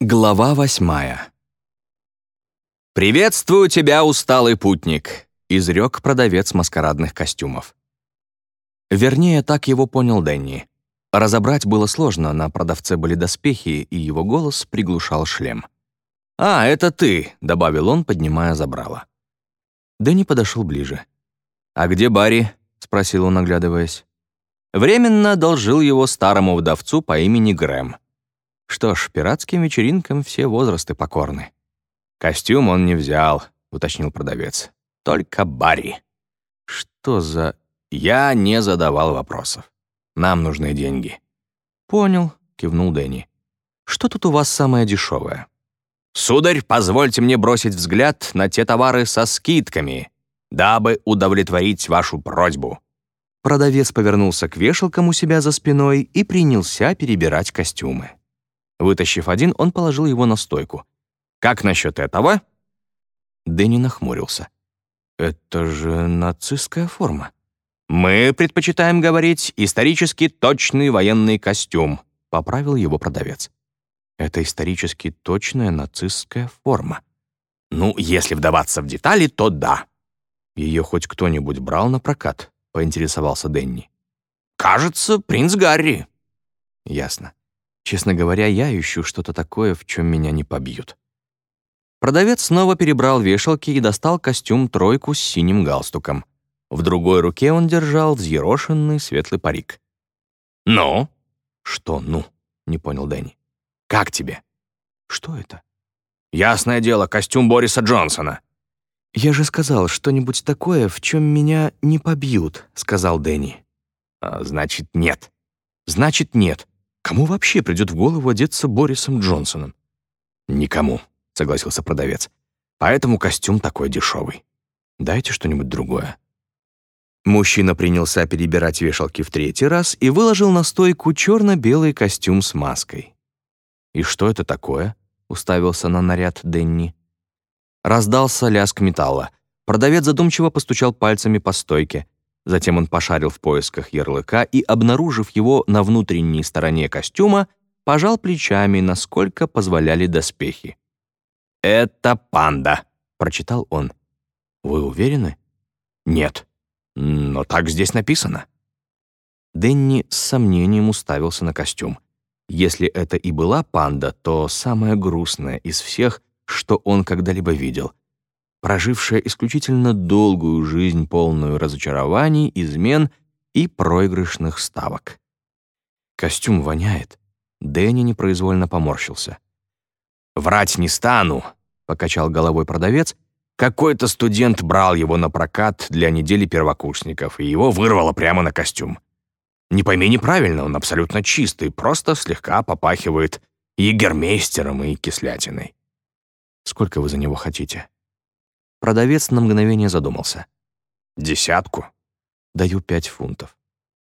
Глава восьмая. «Приветствую тебя, усталый путник», — изрек продавец маскарадных костюмов. Вернее, так его понял Дэнни. Разобрать было сложно, на продавце были доспехи, и его голос приглушал шлем. «А, это ты», — добавил он, поднимая забрало. Дэнни подошел ближе. «А где Барри?» — спросил он, оглядываясь. Временно одолжил его старому вдовцу по имени Грэм. Что ж, пиратским вечеринкам все возрасты покорны. «Костюм он не взял», — уточнил продавец. «Только Барри». «Что за...» «Я не задавал вопросов. Нам нужны деньги». «Понял», — кивнул Дэнни. «Что тут у вас самое дешевое?» «Сударь, позвольте мне бросить взгляд на те товары со скидками, дабы удовлетворить вашу просьбу». Продавец повернулся к вешалкам у себя за спиной и принялся перебирать костюмы. Вытащив один, он положил его на стойку. «Как насчет этого?» Дэнни нахмурился. «Это же нацистская форма». «Мы предпочитаем говорить исторически точный военный костюм», — поправил его продавец. «Это исторически точная нацистская форма». «Ну, если вдаваться в детали, то да». «Ее хоть кто-нибудь брал на прокат?» — поинтересовался Дэнни. «Кажется, принц Гарри». «Ясно. Честно говоря, я ищу что-то такое, в чем меня не побьют. Продавец снова перебрал вешалки и достал костюм-тройку с синим галстуком. В другой руке он держал взъерошенный светлый парик. «Ну?» «Что «ну»?» — не понял Дэнни. «Как тебе?» «Что это?» «Ясное дело, костюм Бориса Джонсона». «Я же сказал, что-нибудь такое, в чем меня не побьют», — сказал Дэнни. А, «Значит, нет». «Значит, нет. Кому вообще придет в голову одеться Борисом Джонсоном? Никому, согласился продавец. Поэтому костюм такой дешевый. Дайте что-нибудь другое. Мужчина принялся перебирать вешалки в третий раз и выложил на стойку черно-белый костюм с маской. «И что это такое?» — уставился на наряд Денни. Раздался лязг металла. Продавец задумчиво постучал пальцами по стойке. Затем он пошарил в поисках ярлыка и, обнаружив его на внутренней стороне костюма, пожал плечами, насколько позволяли доспехи. «Это панда», — прочитал он. «Вы уверены?» «Нет. Но так здесь написано». Дэнни с сомнением уставился на костюм. Если это и была панда, то самая грустная из всех, что он когда-либо видел прожившая исключительно долгую жизнь, полную разочарований, измен и проигрышных ставок. Костюм воняет. Дэнни непроизвольно поморщился. «Врать не стану», — покачал головой продавец. «Какой-то студент брал его на прокат для недели первокурсников, и его вырвало прямо на костюм. Не пойми неправильно, он абсолютно чистый, просто слегка попахивает егермейстером и кислятиной». «Сколько вы за него хотите?» Продавец на мгновение задумался. «Десятку?» «Даю пять фунтов».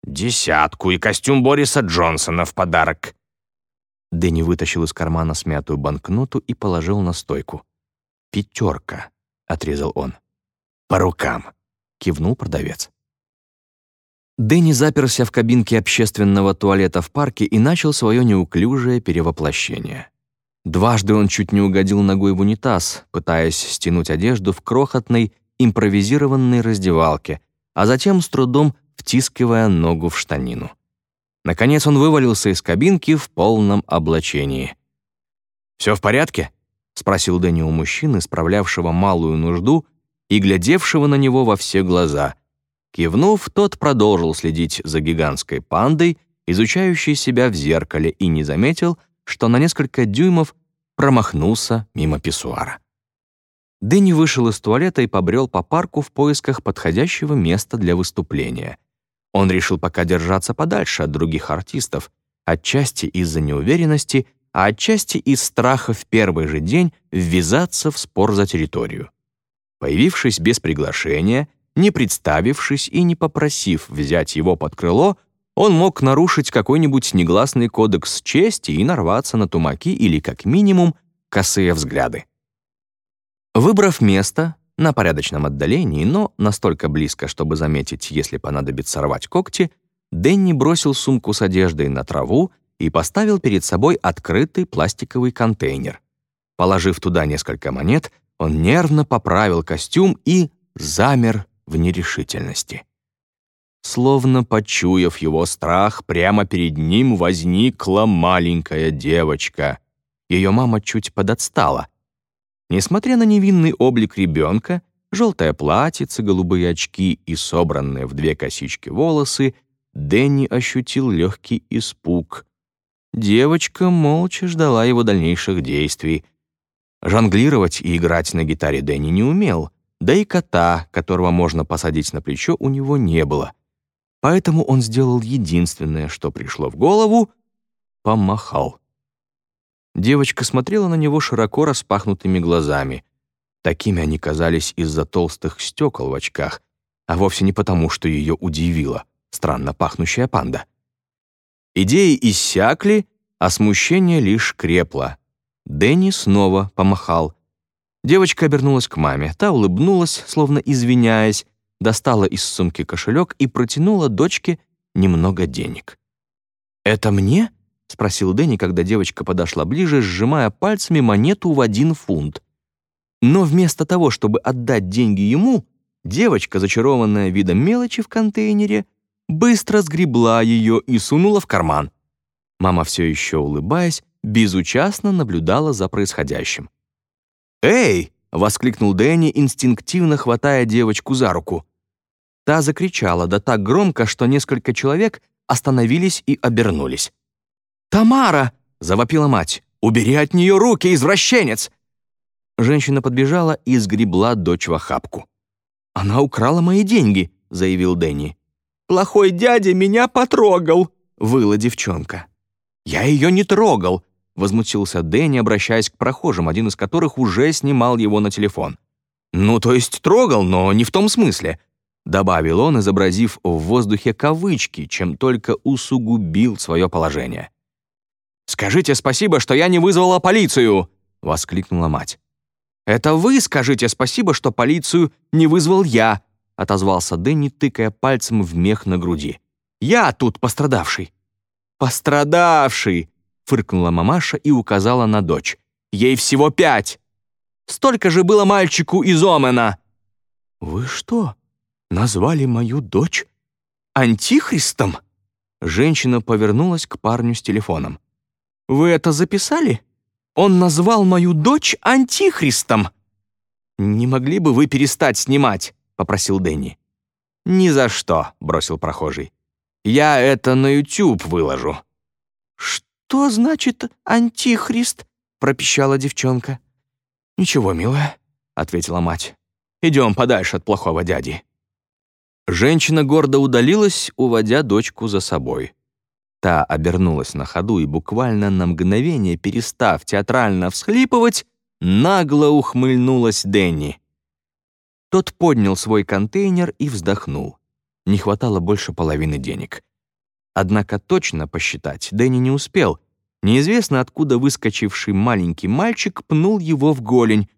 «Десятку и костюм Бориса Джонсона в подарок». Дэнни вытащил из кармана смятую банкноту и положил на стойку. «Пятерка», — отрезал он. «По рукам», — кивнул продавец. Дэнни заперся в кабинке общественного туалета в парке и начал свое неуклюжее перевоплощение. Дважды он чуть не угодил ногой в унитаз, пытаясь стянуть одежду в крохотной импровизированной раздевалке, а затем с трудом втискивая ногу в штанину. Наконец он вывалился из кабинки в полном облачении. «Все в порядке?» — спросил Дэнни у мужчины, справлявшего малую нужду и глядевшего на него во все глаза. Кивнув, тот продолжил следить за гигантской пандой, изучающей себя в зеркале, и не заметил — что на несколько дюймов промахнулся мимо писсуара. Дэнни вышел из туалета и побрел по парку в поисках подходящего места для выступления. Он решил пока держаться подальше от других артистов, отчасти из-за неуверенности, а отчасти из страха в первый же день ввязаться в спор за территорию. Появившись без приглашения, не представившись и не попросив взять его под крыло, он мог нарушить какой-нибудь негласный кодекс чести и нарваться на тумаки или, как минимум, косые взгляды. Выбрав место на порядочном отдалении, но настолько близко, чтобы заметить, если понадобится рвать когти, Дэнни бросил сумку с одеждой на траву и поставил перед собой открытый пластиковый контейнер. Положив туда несколько монет, он нервно поправил костюм и замер в нерешительности. Словно почуяв его страх, прямо перед ним возникла маленькая девочка. Ее мама чуть подотстала. Несмотря на невинный облик ребенка, желтое платьице, голубые очки и собранные в две косички волосы, Дэнни ощутил легкий испуг. Девочка молча ждала его дальнейших действий. Жонглировать и играть на гитаре Дэнни не умел, да и кота, которого можно посадить на плечо, у него не было. Поэтому он сделал единственное, что пришло в голову — помахал. Девочка смотрела на него широко распахнутыми глазами. Такими они казались из-за толстых стекол в очках, а вовсе не потому, что ее удивила странно пахнущая панда. Идеи иссякли, а смущение лишь крепло. Дэнни снова помахал. Девочка обернулась к маме. Та улыбнулась, словно извиняясь, достала из сумки кошелек и протянула дочке немного денег. «Это мне?» — спросил Дэнни, когда девочка подошла ближе, сжимая пальцами монету в один фунт. Но вместо того, чтобы отдать деньги ему, девочка, зачарованная видом мелочи в контейнере, быстро сгребла ее и сунула в карман. Мама, все еще улыбаясь, безучастно наблюдала за происходящим. «Эй!» — воскликнул Дэнни, инстинктивно хватая девочку за руку. Та закричала, да так громко, что несколько человек остановились и обернулись. «Тамара!» — завопила мать. «Убери от нее руки, извращенец!» Женщина подбежала и сгребла дочь в охапку. «Она украла мои деньги», — заявил Дэнни. «Плохой дядя меня потрогал», — выла девчонка. «Я ее не трогал», — возмутился Дэнни, обращаясь к прохожим, один из которых уже снимал его на телефон. «Ну, то есть трогал, но не в том смысле», — добавил он, изобразив в воздухе кавычки, чем только усугубил свое положение. «Скажите спасибо, что я не вызвала полицию!» — воскликнула мать. «Это вы скажите спасибо, что полицию не вызвал я!» — отозвался Дэнни, тыкая пальцем в мех на груди. «Я тут пострадавший!» «Пострадавший!» — фыркнула мамаша и указала на дочь. «Ей всего пять! Столько же было мальчику из Омена!» «Вы что, назвали мою дочь антихристом?» Женщина повернулась к парню с телефоном. Вы это записали? Он назвал мою дочь антихристом. Не могли бы вы перестать снимать? попросил Дэнни. Ни за что, бросил прохожий. Я это на YouTube выложу. Что значит антихрист? пропищала девчонка. Ничего, милая, ответила мать. Идем подальше от плохого дяди. Женщина гордо удалилась, уводя дочку за собой. Та обернулась на ходу и буквально на мгновение, перестав театрально всхлипывать, нагло ухмыльнулась Дэнни. Тот поднял свой контейнер и вздохнул. Не хватало больше половины денег. Однако точно посчитать Дэнни не успел. Неизвестно откуда выскочивший маленький мальчик пнул его в голень.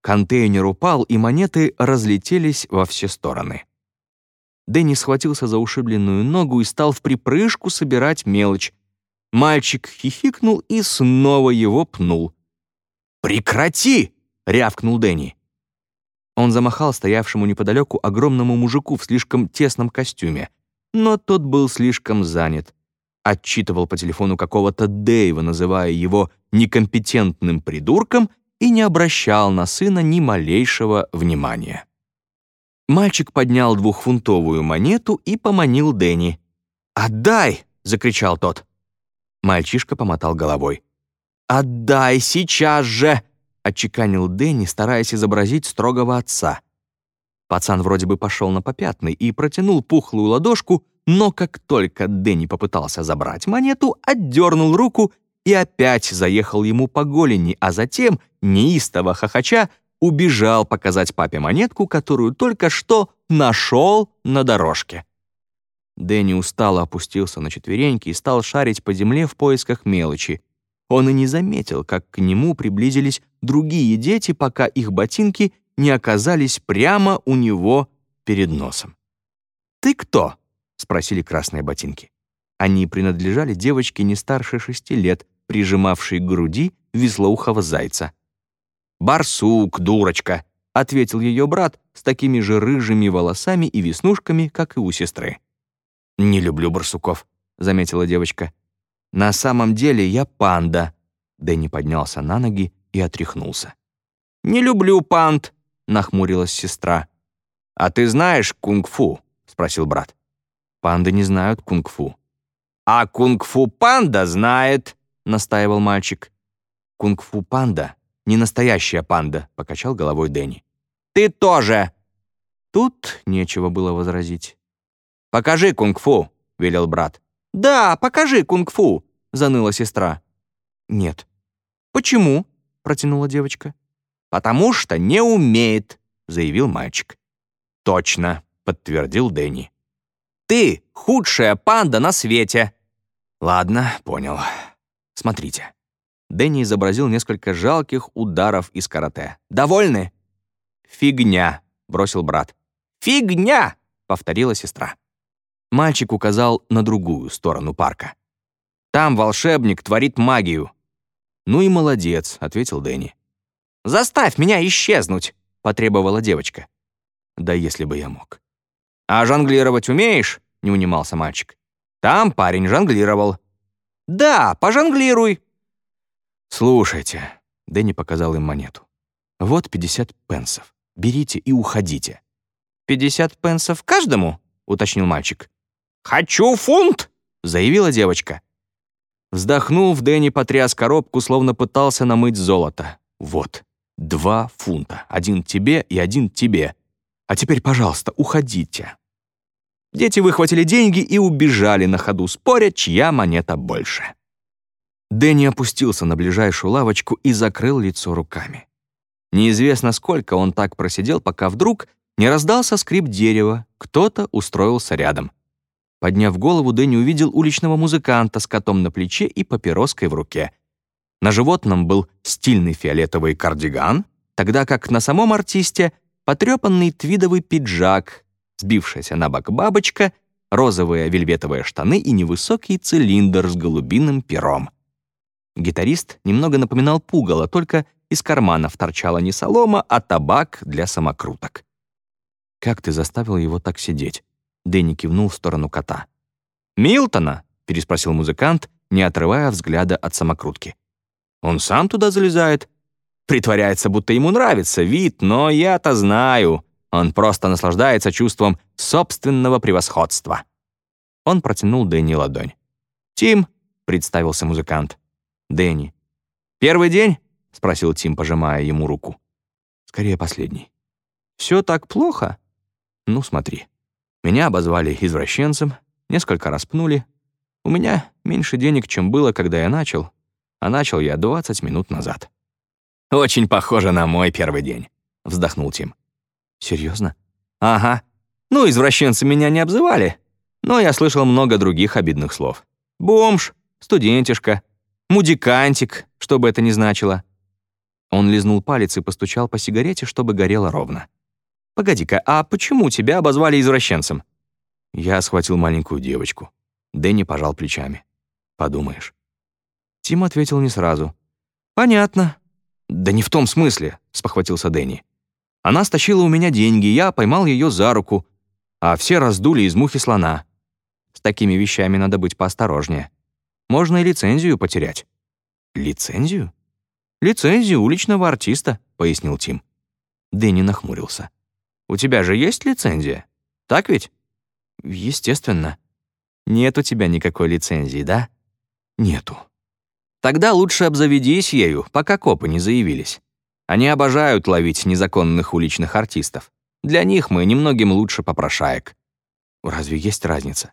Контейнер упал, и монеты разлетелись во все стороны. Дэнни схватился за ушибленную ногу и стал в припрыжку собирать мелочь. Мальчик хихикнул и снова его пнул. «Прекрати!» — рявкнул Дэнни. Он замахал стоявшему неподалеку огромному мужику в слишком тесном костюме, но тот был слишком занят. Отчитывал по телефону какого-то Дэйва, называя его некомпетентным придурком, и не обращал на сына ни малейшего внимания. Мальчик поднял двухфунтовую монету и поманил Дэнни. «Отдай!» — закричал тот. Мальчишка помотал головой. «Отдай сейчас же!» — отчеканил Дэнни, стараясь изобразить строгого отца. Пацан вроде бы пошел на попятный и протянул пухлую ладошку, но как только Дэнни попытался забрать монету, отдернул руку и опять заехал ему по голени, а затем, неистово хохоча, убежал показать папе монетку, которую только что нашел на дорожке. Дэнни устало опустился на четвереньки и стал шарить по земле в поисках мелочи. Он и не заметил, как к нему приблизились другие дети, пока их ботинки не оказались прямо у него перед носом. «Ты кто?» — спросили красные ботинки. Они принадлежали девочке не старше шести лет, прижимавшей к груди веслоухого зайца. «Барсук, дурочка!» — ответил ее брат с такими же рыжими волосами и веснушками, как и у сестры. «Не люблю барсуков», — заметила девочка. «На самом деле я панда». Дэнни поднялся на ноги и отряхнулся. «Не люблю панд», — нахмурилась сестра. «А ты знаешь кунг-фу?» — спросил брат. «Панды не знают кунг-фу». «А кунг-фу панда знает», — настаивал мальчик. «Кунг-фу панда — не настоящая панда», — покачал головой Дэнни. «Ты тоже!» Тут нечего было возразить. «Покажи кунг-фу», — велел брат. «Да, покажи кунг-фу», — заныла сестра. «Нет». «Почему?» — протянула девочка. «Потому что не умеет», — заявил мальчик. «Точно», — подтвердил Дэнни. «Ты худшая панда на свете!» «Ладно, понял. Смотрите». Дэнни изобразил несколько жалких ударов из карате. «Довольны?» «Фигня», — бросил брат. «Фигня!» — повторила сестра. Мальчик указал на другую сторону парка. «Там волшебник творит магию». «Ну и молодец», — ответил Дэнни. «Заставь меня исчезнуть», — потребовала девочка. Да если бы я мог. «А жонглировать умеешь?» — не унимался мальчик. «Там парень жонглировал». «Да, пожонглируй». «Слушайте», — Дэнни показал им монету. «Вот 50 пенсов. Берите и уходите». «50 пенсов каждому?» — уточнил мальчик. «Хочу фунт!» — заявила девочка. Вздохнув, Дэнни потряс коробку, словно пытался намыть золото. «Вот, два фунта. Один тебе и один тебе. А теперь, пожалуйста, уходите». Дети выхватили деньги и убежали на ходу, споря, чья монета больше. Дэнни опустился на ближайшую лавочку и закрыл лицо руками. Неизвестно, сколько он так просидел, пока вдруг не раздался скрип дерева, кто-то устроился рядом. Подняв голову, Дэнни увидел уличного музыканта с котом на плече и папироской в руке. На животном был стильный фиолетовый кардиган, тогда как на самом артисте потрепанный твидовый пиджак, сбившаяся на бок бабочка, розовые вельветовые штаны и невысокий цилиндр с голубиным пером. Гитарист немного напоминал пугало, только из карманов торчала не солома, а табак для самокруток. «Как ты заставил его так сидеть?» Дэнни кивнул в сторону кота. «Милтона?» — переспросил музыкант, не отрывая взгляда от самокрутки. «Он сам туда залезает?» Притворяется, будто ему нравится вид, но я-то знаю. Он просто наслаждается чувством собственного превосходства. Он протянул Дэнни ладонь. «Тим», — представился музыкант. «Дэнни». «Первый день?» — спросил Тим, пожимая ему руку. «Скорее последний». «Все так плохо?» «Ну, смотри. Меня обозвали извращенцем, несколько раз пнули. У меня меньше денег, чем было, когда я начал, а начал я 20 минут назад». «Очень похоже на мой первый день», — вздохнул Тим. «Серьезно?» «Ага. Ну, извращенцы меня не обзывали, но я слышал много других обидных слов. Бомж, студентишка, мудикантик, что бы это ни значило». Он лизнул палец и постучал по сигарете, чтобы горело ровно. «Погоди-ка, а почему тебя обозвали извращенцем?» Я схватил маленькую девочку. Дэнни пожал плечами. «Подумаешь». Тим ответил не сразу. «Понятно. «Да не в том смысле», — спохватился Дэнни. «Она стащила у меня деньги, я поймал ее за руку, а все раздули из мухи слона. С такими вещами надо быть поосторожнее. Можно и лицензию потерять». «Лицензию?» «Лицензию уличного артиста», — пояснил Тим. Дэнни нахмурился. «У тебя же есть лицензия? Так ведь?» «Естественно». «Нет у тебя никакой лицензии, да?» «Нету», Тогда лучше обзаведись ею, пока копы не заявились. Они обожают ловить незаконных уличных артистов. Для них мы немногим лучше попрошаек. Разве есть разница?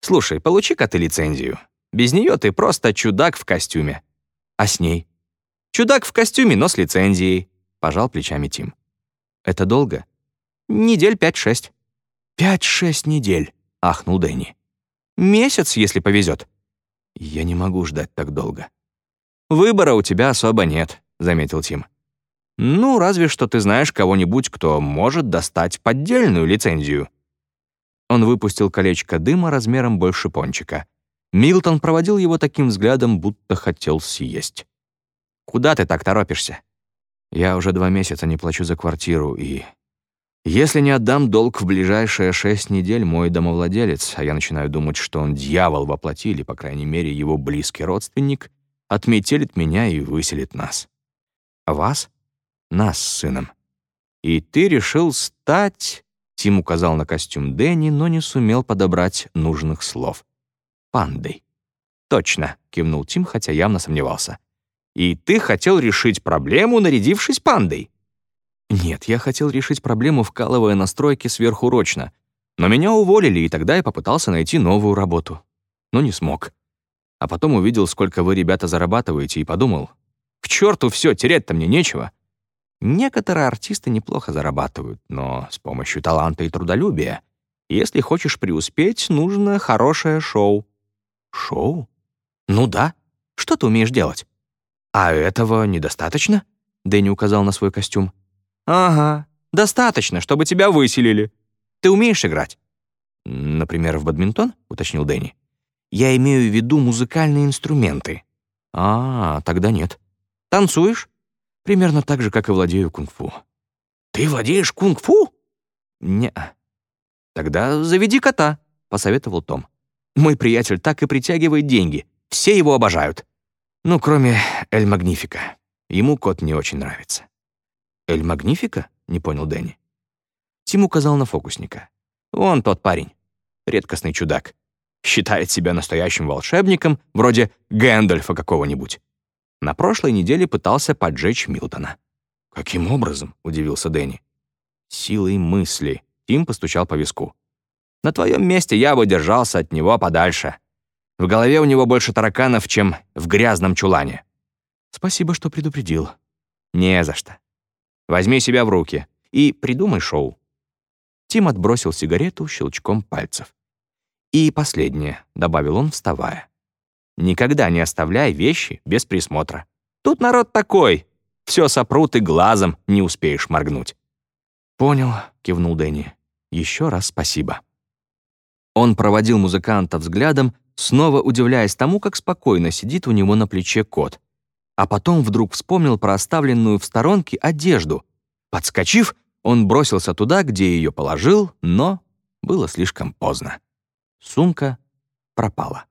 Слушай, получи-ка ты лицензию. Без нее ты просто чудак в костюме. А с ней? Чудак в костюме, но с лицензией. Пожал плечами Тим. Это долго? Недель пять-шесть. Пять-шесть недель, ахнул Дэнни. Месяц, если повезет. Я не могу ждать так долго. «Выбора у тебя особо нет», — заметил Тим. «Ну, разве что ты знаешь кого-нибудь, кто может достать поддельную лицензию». Он выпустил колечко дыма размером больше пончика. Милтон проводил его таким взглядом, будто хотел съесть. «Куда ты так торопишься?» «Я уже два месяца не плачу за квартиру, и если не отдам долг в ближайшие шесть недель, мой домовладелец, а я начинаю думать, что он дьявол воплоти, или, по крайней мере, его близкий родственник, отметелит меня и выселит нас. Вас? Нас с сыном. И ты решил стать... Тим указал на костюм Дэнни, но не сумел подобрать нужных слов. «Пандой». «Точно», — кивнул Тим, хотя явно сомневался. «И ты хотел решить проблему, нарядившись пандой?» Нет, я хотел решить проблему, вкалывая настройки сверхурочно. Но меня уволили, и тогда я попытался найти новую работу. Но не смог. А потом увидел, сколько вы, ребята, зарабатываете, и подумал, к черту все, терять-то мне нечего. Некоторые артисты неплохо зарабатывают, но с помощью таланта и трудолюбия. Если хочешь преуспеть, нужно хорошее шоу. Шоу? Ну да. Что ты умеешь делать? А этого недостаточно? Дэнни указал на свой костюм. «Ага, достаточно, чтобы тебя выселили. Ты умеешь играть?» «Например, в бадминтон?» — уточнил Дэнни. «Я имею в виду музыкальные инструменты». «А, тогда нет». «Танцуешь?» «Примерно так же, как и владею кунг-фу». «Ты владеешь кунг-фу?» не «Тогда заведи кота», — посоветовал Том. «Мой приятель так и притягивает деньги. Все его обожают. Ну, кроме Эль Магнифика. Ему кот не очень нравится». «Эль Магнифика?» — не понял Дэнни. Тим указал на фокусника. «Вон тот парень. Редкостный чудак. Считает себя настоящим волшебником, вроде Гэндальфа какого-нибудь. На прошлой неделе пытался поджечь Милтона». «Каким образом?» — удивился Дэнни. «Силой мысли». Тим постучал по виску. «На твоем месте я бы держался от него подальше. В голове у него больше тараканов, чем в грязном чулане». «Спасибо, что предупредил». «Не за что. Возьми себя в руки и придумай шоу». Тим отбросил сигарету щелчком пальцев. «И последнее», — добавил он, вставая. «Никогда не оставляй вещи без присмотра. Тут народ такой. Все сопрут и глазом не успеешь моргнуть». «Понял», — кивнул Дэнни. «Еще раз спасибо». Он проводил музыканта взглядом, снова удивляясь тому, как спокойно сидит у него на плече кот — а потом вдруг вспомнил про оставленную в сторонке одежду. Подскочив, он бросился туда, где ее положил, но было слишком поздно. Сумка пропала.